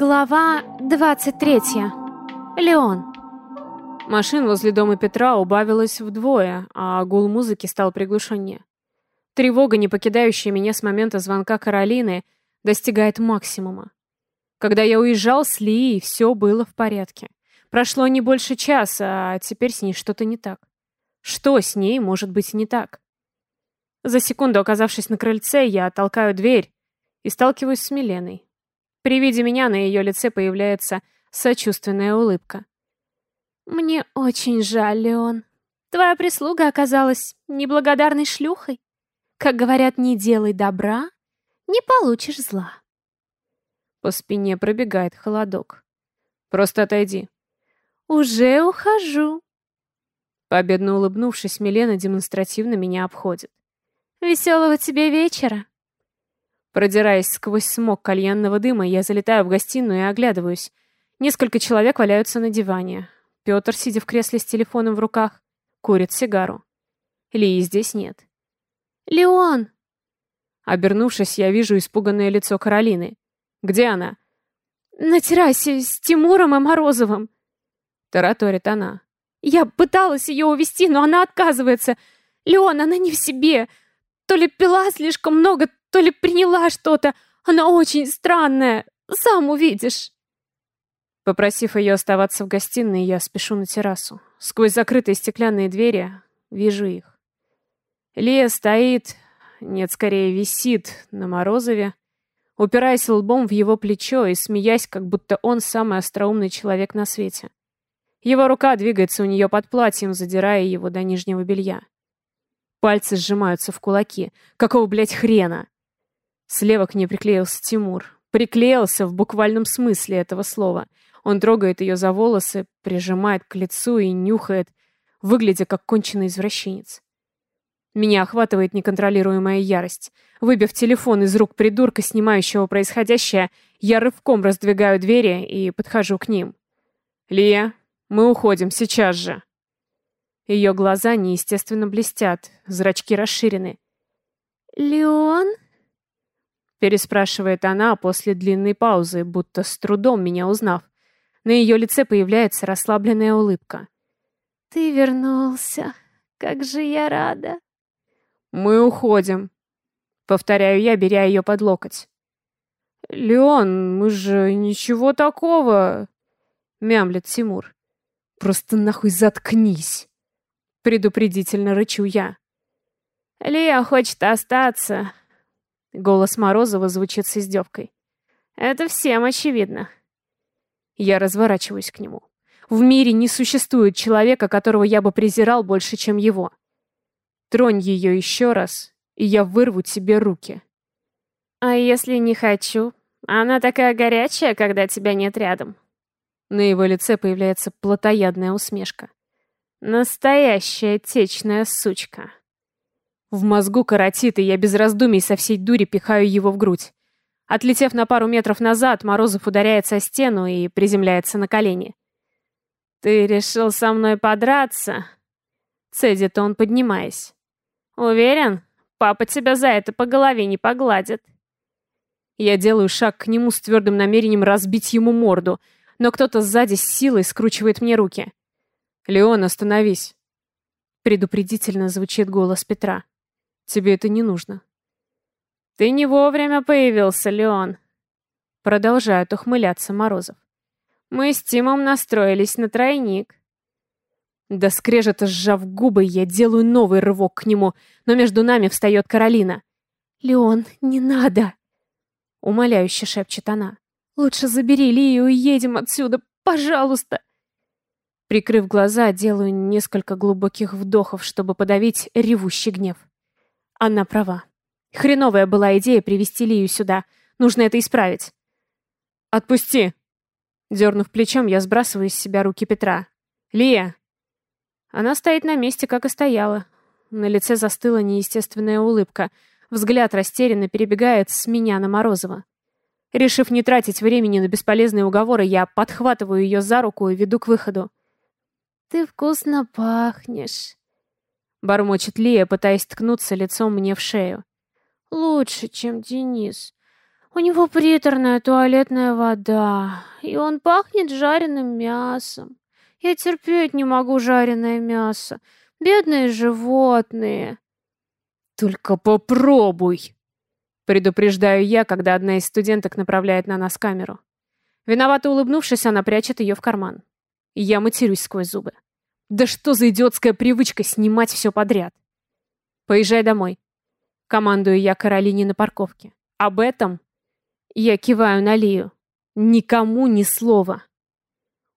Глава 23. Леон. Машин возле дома Петра убавилось вдвое, а гул музыки стал приглушеннее. Тревога, не покидающая меня с момента звонка Каролины, достигает максимума. Когда я уезжал с Лией, все было в порядке. Прошло не больше часа, а теперь с ней что-то не так. Что с ней может быть не так? За секунду, оказавшись на крыльце, я толкаю дверь и сталкиваюсь с Миленой. При виде меня на ее лице появляется сочувственная улыбка. «Мне очень жаль, Леон. Твоя прислуга оказалась неблагодарной шлюхой. Как говорят, не делай добра, не получишь зла». По спине пробегает холодок. «Просто отойди». «Уже ухожу». Победно улыбнувшись, Милена демонстративно меня обходит. «Веселого тебе вечера». Продираясь сквозь смог кальянного дыма, я залетаю в гостиную и оглядываюсь. Несколько человек валяются на диване. Петр, сидя в кресле с телефоном в руках, курит сигару. Лии здесь нет. «Леон!» Обернувшись, я вижу испуганное лицо Каролины. «Где она?» «На террасе с Тимуром и Морозовым», — тараторит она. «Я пыталась ее увести, но она отказывается. Леон, она не в себе. То ли пила слишком много, то ли приняла что-то. Она очень странная. Сам увидишь. Попросив ее оставаться в гостиной, я спешу на террасу. Сквозь закрытые стеклянные двери вижу их. Лия стоит, нет, скорее висит на Морозове, упираясь лбом в его плечо и смеясь, как будто он самый остроумный человек на свете. Его рука двигается у нее под платьем, задирая его до нижнего белья. Пальцы сжимаются в кулаки. Какого, блядь, хрена? Слева к ней приклеился Тимур. Приклеился в буквальном смысле этого слова. Он трогает ее за волосы, прижимает к лицу и нюхает, выглядя как конченый извращенец. Меня охватывает неконтролируемая ярость. Выбив телефон из рук придурка, снимающего происходящее, я рывком раздвигаю двери и подхожу к ним. «Лия, мы уходим сейчас же!» Ее глаза неестественно блестят, зрачки расширены. «Леон?» Переспрашивает она после длинной паузы, будто с трудом меня узнав. На ее лице появляется расслабленная улыбка. «Ты вернулся. Как же я рада!» «Мы уходим», — повторяю я, беря ее под локоть. «Леон, мы же ничего такого...» — мямлет Тимур. «Просто нахуй заткнись!» — предупредительно рычу я. «Лия хочет остаться», Голос Морозова звучит с издевкой. «Это всем очевидно». Я разворачиваюсь к нему. В мире не существует человека, которого я бы презирал больше, чем его. Тронь ее еще раз, и я вырву тебе руки. А если не хочу? Она такая горячая, когда тебя нет рядом. На его лице появляется плотоядная усмешка. Настоящая течная сучка. В мозгу коротит, и я без раздумий со всей дури пихаю его в грудь. Отлетев на пару метров назад, Морозов ударяется о стену и приземляется на колени. «Ты решил со мной подраться?» Цедит он, поднимаясь. «Уверен? Папа тебя за это по голове не погладит». Я делаю шаг к нему с твердым намерением разбить ему морду, но кто-то сзади с силой скручивает мне руки. «Леон, остановись!» Предупредительно звучит голос Петра. Тебе это не нужно. Ты не вовремя появился, Леон. Продолжает ухмыляться Морозов. Мы с Тимом настроились на тройник. До скрежета сжав губы, я делаю новый рывок к нему, но между нами встает Каролина. «Леон, не надо!» Умоляюще шепчет она. «Лучше забери Лию и уедем отсюда, пожалуйста!» Прикрыв глаза, делаю несколько глубоких вдохов, чтобы подавить ревущий гнев. Она права. Хреновая была идея привести Лию сюда. Нужно это исправить. «Отпусти!» Дернув плечом, я сбрасываю из себя руки Петра. «Лия!» Она стоит на месте, как и стояла. На лице застыла неестественная улыбка. Взгляд растерянно перебегает с меня на Морозова. Решив не тратить времени на бесполезные уговоры, я подхватываю ее за руку и веду к выходу. «Ты вкусно пахнешь», Бормочет Лия, пытаясь ткнуться лицом мне в шею. Лучше, чем Денис. У него приторная туалетная вода, и он пахнет жареным мясом. Я терпеть не могу жареное мясо. Бедные животные. Только попробуй, предупреждаю я, когда одна из студенток направляет на нас камеру. Виновато улыбнувшись, она прячет ее в карман. Я матерюсь сквозь зубы. Да что за идиотская привычка снимать все подряд? Поезжай домой. Командую я Каролине на парковке. Об этом я киваю на Лию. Никому ни слова.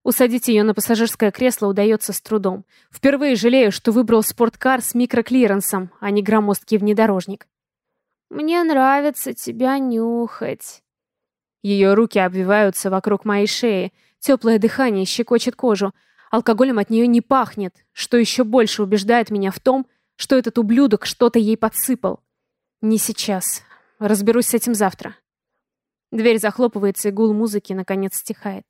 Усадить ее на пассажирское кресло удается с трудом. Впервые жалею, что выбрал спорткар с микроклиренсом, а не громоздкий внедорожник. «Мне нравится тебя нюхать». Ее руки обвиваются вокруг моей шеи, теплое дыхание щекочет кожу, алкоголем от нее не пахнет, что еще больше убеждает меня в том, что этот ублюдок что-то ей подсыпал. Не сейчас. Разберусь с этим завтра. Дверь захлопывается, и гул музыки наконец стихает.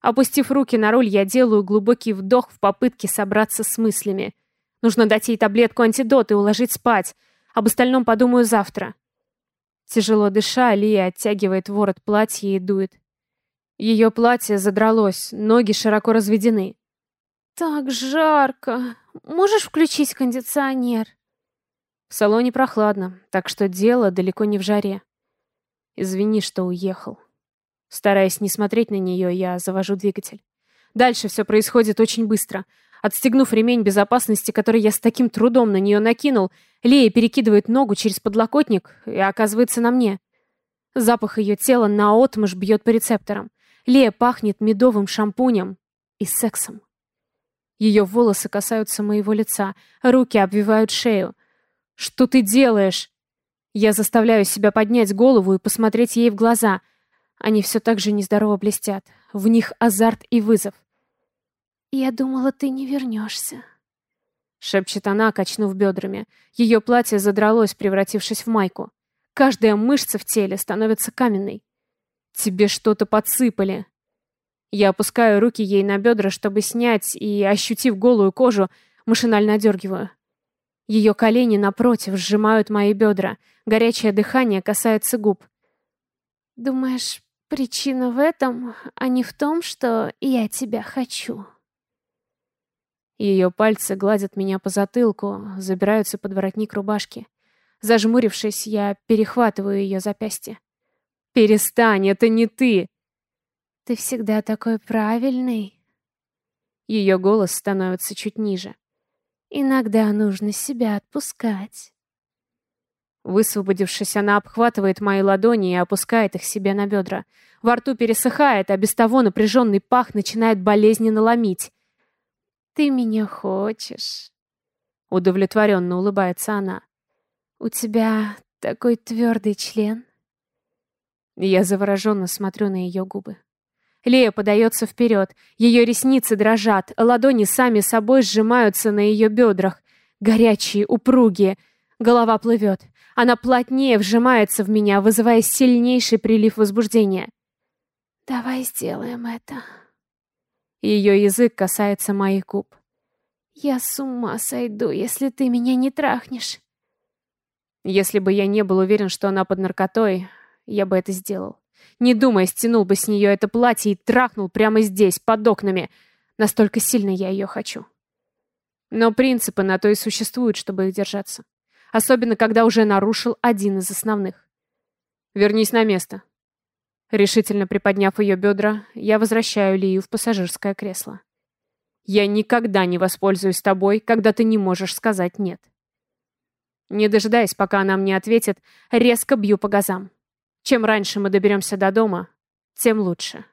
Опустив руки на руль, я делаю глубокий вдох в попытке собраться с мыслями. Нужно дать ей таблетку антидот и уложить спать. Об остальном подумаю завтра. Тяжело дыша, Лия оттягивает ворот платья и дует. Ее платье задралось, ноги широко разведены. «Так жарко. Можешь включить кондиционер?» В салоне прохладно, так что дело далеко не в жаре. Извини, что уехал. Стараясь не смотреть на нее, я завожу двигатель. Дальше все происходит очень быстро. Отстегнув ремень безопасности, который я с таким трудом на нее накинул, Лея перекидывает ногу через подлокотник и оказывается на мне. Запах ее тела наотмашь бьет по рецепторам. Лея пахнет медовым шампунем и сексом. Ее волосы касаются моего лица, руки обвивают шею. «Что ты делаешь?» Я заставляю себя поднять голову и посмотреть ей в глаза. Они все так же нездорово блестят. В них азарт и вызов. «Я думала, ты не вернешься», — шепчет она, качнув бедрами. Ее платье задралось, превратившись в майку. Каждая мышца в теле становится каменной. «Тебе что-то подсыпали». Я опускаю руки ей на бедра, чтобы снять, и, ощутив голую кожу, машинально одергиваю. Ее колени, напротив, сжимают мои бедра. Горячее дыхание касается губ. «Думаешь, причина в этом, а не в том, что я тебя хочу?» Ее пальцы гладят меня по затылку, забираются под воротник рубашки. Зажмурившись, я перехватываю ее запястье. «Перестань, это не ты!» «Ты всегда такой правильный!» Ее голос становится чуть ниже. Иногда нужно себя отпускать. Высвободившись, она обхватывает мои ладони и опускает их себе на бедра. Во рту пересыхает, а без того напряженный пах начинает болезненно ломить. «Ты меня хочешь?» Удовлетворенно улыбается она. «У тебя такой твердый член?» Я завороженно смотрю на ее губы. Лея подается вперед. Ее ресницы дрожат, ладони сами собой сжимаются на ее бедрах. Горячие, упругие. Голова плывет. Она плотнее вжимается в меня, вызывая сильнейший прилив возбуждения. «Давай сделаем это». Ее язык касается моих губ. «Я с ума сойду, если ты меня не трахнешь». Если бы я не был уверен, что она под наркотой, я бы это сделал. Не думая, стянул бы с нее это платье и трахнул прямо здесь, под окнами. Настолько сильно я ее хочу. Но принципы на то и существуют, чтобы их держаться. Особенно, когда уже нарушил один из основных. Вернись на место. Решительно приподняв ее бедра, я возвращаю Лию в пассажирское кресло. Я никогда не воспользуюсь тобой, когда ты не можешь сказать «нет». Не дожидаясь, пока она мне ответит, резко бью по газам. Чем раньше мы доберемся до дома, тем лучше.